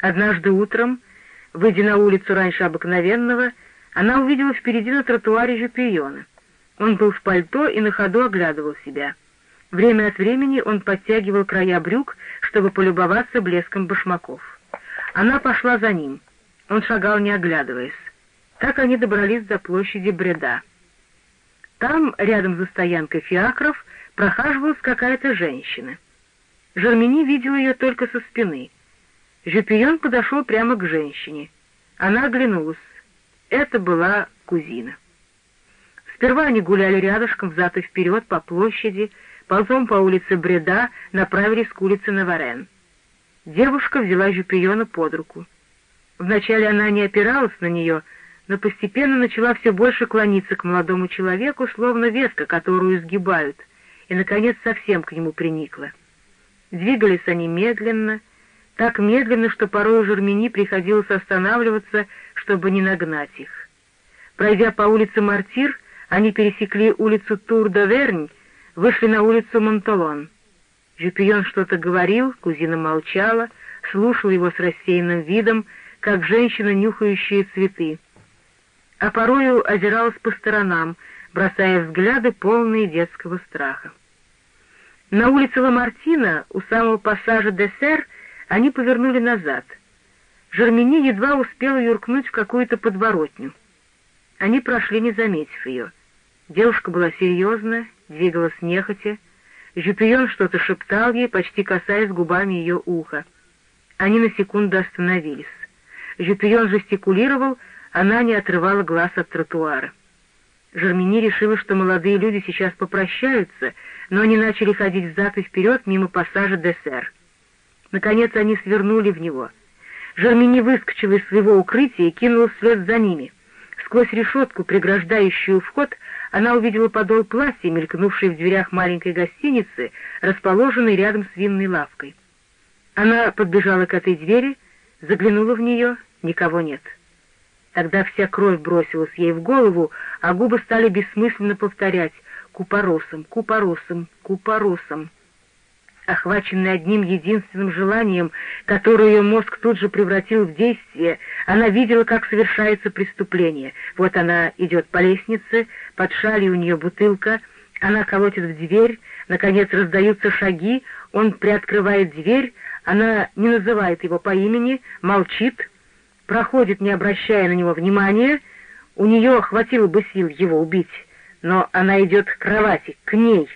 Однажды утром, выйдя на улицу раньше обыкновенного, она увидела впереди на тротуаре Жюпиона. Он был в пальто и на ходу оглядывал себя. Время от времени он подтягивал края брюк, чтобы полюбоваться блеском башмаков. Она пошла за ним. Он шагал, не оглядываясь. Так они добрались до площади Бреда. Там, рядом за стоянкой фиакров, прохаживалась какая-то женщина. Жермени видел ее только со спины. Жюпион подошел прямо к женщине. Она оглянулась. Это была кузина. Сперва они гуляли рядышком взад и вперед по площади, потом по улице Бреда направились к улице Наварен. Девушка взяла Жюпиона под руку. Вначале она не опиралась на нее, но постепенно начала все больше клониться к молодому человеку, словно ветка, которую сгибают, и, наконец, совсем к нему приникла. Двигались они медленно, так медленно, что порой Жермени приходилось останавливаться, чтобы не нагнать их. Пройдя по улице Мартир, они пересекли улицу Тур-де-Вернь, вышли на улицу Монталон. Жюпион что-то говорил, кузина молчала, слушала его с рассеянным видом, как женщина, нюхающая цветы а порою озиралась по сторонам, бросая взгляды, полные детского страха. На улице Ламартина, у самого пассажа Десер, они повернули назад. Жермени едва успела юркнуть в какую-то подворотню. Они прошли, не заметив ее. Девушка была серьезна, двигалась нехотя. Жюпион что-то шептал ей, почти касаясь губами ее уха. Они на секунду остановились. Жюпион жестикулировал, она не отрывала глаз от тротуара. Жермени решила, что молодые люди сейчас попрощаются, но они начали ходить взад и вперед мимо пассажа Десер. Наконец они свернули в него. Жермени выскочила из своего укрытия и кинулась вслед за ними. Сквозь решетку, преграждающую вход, она увидела подол платья, мелькнувший в дверях маленькой гостиницы, расположенной рядом с винной лавкой. Она подбежала к этой двери, заглянула в нее, никого нет. — Тогда вся кровь бросилась ей в голову, а губы стали бессмысленно повторять «купоросом, купоросом, купоросом». Охваченная одним единственным желанием, которое ее мозг тут же превратил в действие, она видела, как совершается преступление. Вот она идет по лестнице, под шалью у нее бутылка, она колотит в дверь, наконец раздаются шаги, он приоткрывает дверь, она не называет его по имени, молчит, проходит, не обращая на него внимания, у нее хватило бы сил его убить, но она идет к кровати, к ней.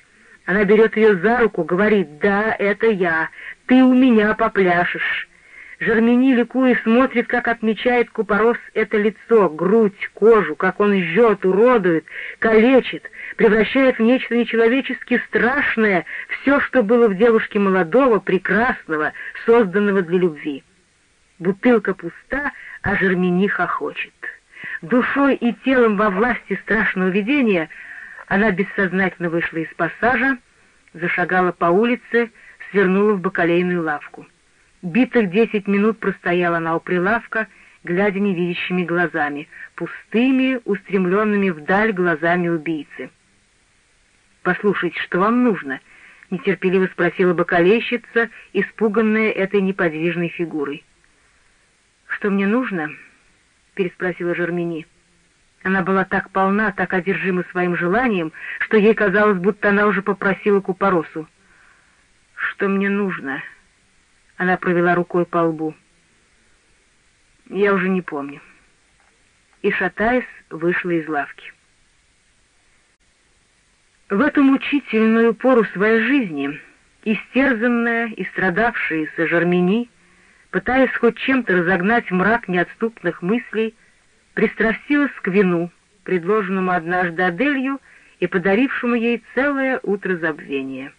Она берет ее за руку, говорит, «Да, это я, ты у меня попляшешь». Жермени, ликуя, смотрит, как отмечает Купорос это лицо, грудь, кожу, как он жжет, уродует, калечит, превращает в нечто нечеловечески страшное все, что было в девушке молодого, прекрасного, созданного для любви. Бутылка пуста, а Жермени хохочет. Душой и телом во власти страшного видения она бессознательно вышла из пассажа, зашагала по улице, свернула в бакалейную лавку. Битых десять минут простояла она у прилавка, глядя невидящими глазами, пустыми, устремленными вдаль глазами убийцы. «Послушайте, что вам нужно?» — нетерпеливо спросила бокалейщица, испуганная этой неподвижной фигурой. «Что мне нужно?» — переспросила Жермени. Она была так полна, так одержима своим желанием, что ей казалось, будто она уже попросила Купоросу. «Что мне нужно?» Она провела рукой по лбу. «Я уже не помню». И, шатаясь, вышла из лавки. В эту мучительную пору своей жизни, истерзанная и страдавшаяся Жермени, пытаясь хоть чем-то разогнать мрак неотступных мыслей, пристрастилась к вину, предложенному однажды Аделью и подарившему ей целое утро забвения.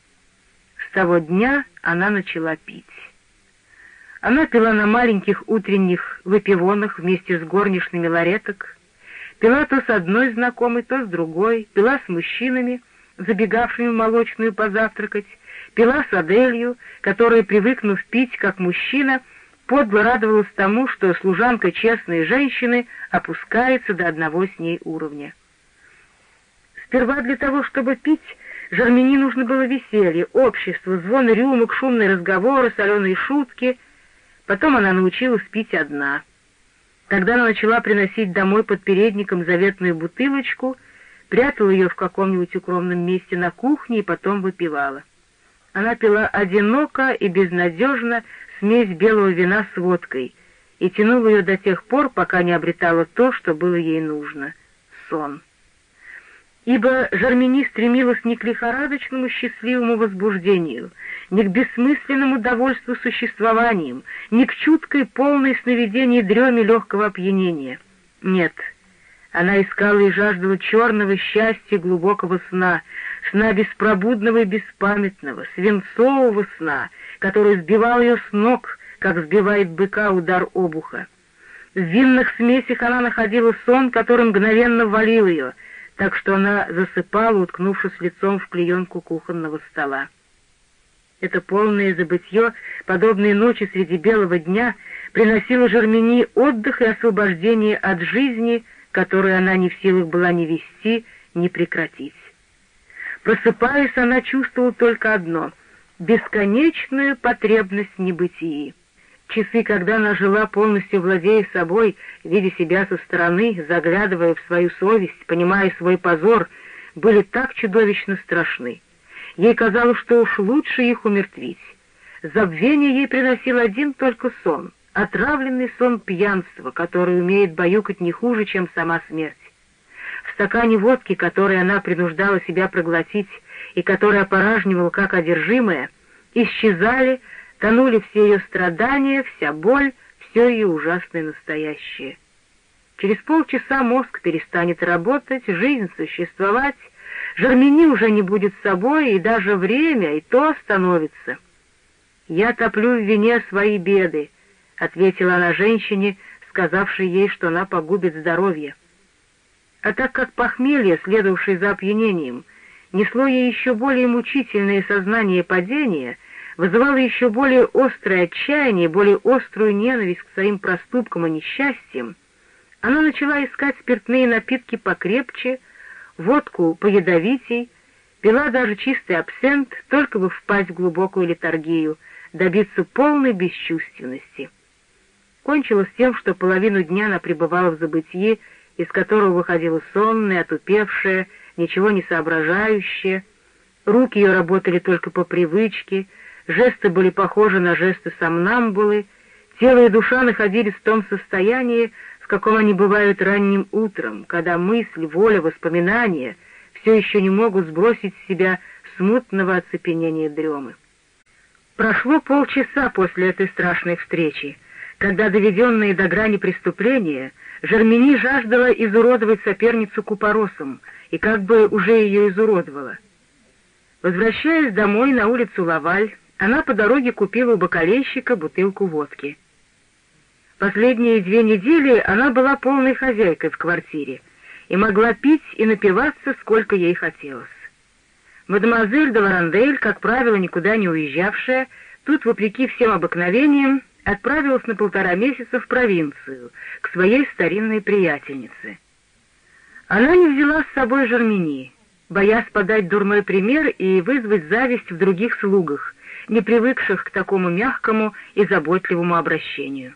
С того дня она начала пить. Она пила на маленьких утренних выпивонах вместе с горничными лареток, пила то с одной знакомой, то с другой, пила с мужчинами, забегавшими в молочную позавтракать, пила с Аделью, которая, привыкнув пить как мужчина, — подло радовалась тому, что служанка честной женщины опускается до одного с ней уровня. Сперва для того, чтобы пить, Жармини нужно было веселье, общество, звон рюмок, шумные разговоры, соленые шутки. Потом она научилась пить одна. Когда она начала приносить домой под передником заветную бутылочку, прятала ее в каком-нибудь укромном месте на кухне и потом выпивала. Она пила одиноко и безнадежно смесь белого вина с водкой и тянула ее до тех пор, пока не обретала то, что было ей нужно — сон ибо Жармини стремилась не к лихорадочному счастливому возбуждению, не к бессмысленному довольству существованием, не к чуткой полной сновидений дреме легкого опьянения. Нет, она искала и жаждала черного счастья глубокого сна, сна беспробудного и беспамятного, свинцового сна, который сбивал ее с ног, как сбивает быка удар обуха. В винных смесях она находила сон, который мгновенно валил ее — так что она засыпала, уткнувшись лицом в клеенку кухонного стола. Это полное забытье, подобные ночи среди белого дня, приносило Жермени отдых и освобождение от жизни, которую она не в силах была ни вести, ни прекратить. Просыпаясь, она чувствовала только одно — бесконечную потребность небытии. Часы, когда она жила, полностью владея собой, видя себя со стороны, заглядывая в свою совесть, понимая свой позор, были так чудовищно страшны. Ей казалось, что уж лучше их умертвить. Забвение ей приносил один только сон, отравленный сон пьянства, который умеет баюкать не хуже, чем сама смерть. Стакане водки, который она принуждала себя проглотить и который опоражнивал как одержимое, исчезали, тонули все ее страдания, вся боль, все ее ужасное настоящее. Через полчаса мозг перестанет работать, жизнь существовать, Жермени уже не будет собой, и даже время, и то остановится. «Я топлю в вине свои беды», — ответила она женщине, сказавшей ей, что она погубит здоровье. А так как похмелье, следовавшее за опьянением, несло ей еще более мучительное сознание падения — вызывало еще более острое отчаяние, более острую ненависть к своим проступкам и несчастьям, она начала искать спиртные напитки покрепче, водку поядовитей, пила даже чистый абсент, только бы впасть в глубокую летаргию, добиться полной бесчувственности. Кончилось тем, что половину дня она пребывала в забытии, из которого выходила сонная, отупевшая, ничего не соображающая, руки ее работали только по привычке — жесты были похожи на жесты сомнамбулы, тело и душа находились в том состоянии, в каком они бывают ранним утром, когда мысль, воля, воспоминания все еще не могут сбросить с себя смутного оцепенения дремы. Прошло полчаса после этой страшной встречи, когда, доведенные до грани преступления, Жермени жаждала изуродовать соперницу купоросом и как бы уже ее изуродовала. Возвращаясь домой на улицу Лаваль, она по дороге купила у бокалейщика бутылку водки. Последние две недели она была полной хозяйкой в квартире и могла пить и напиваться, сколько ей хотелось. Мадемуазель де Варандель, как правило, никуда не уезжавшая, тут, вопреки всем обыкновениям, отправилась на полтора месяца в провинцию, к своей старинной приятельнице. Она не взяла с собой Жермени, боясь подать дурной пример и вызвать зависть в других слугах, не привыкших к такому мягкому и заботливому обращению.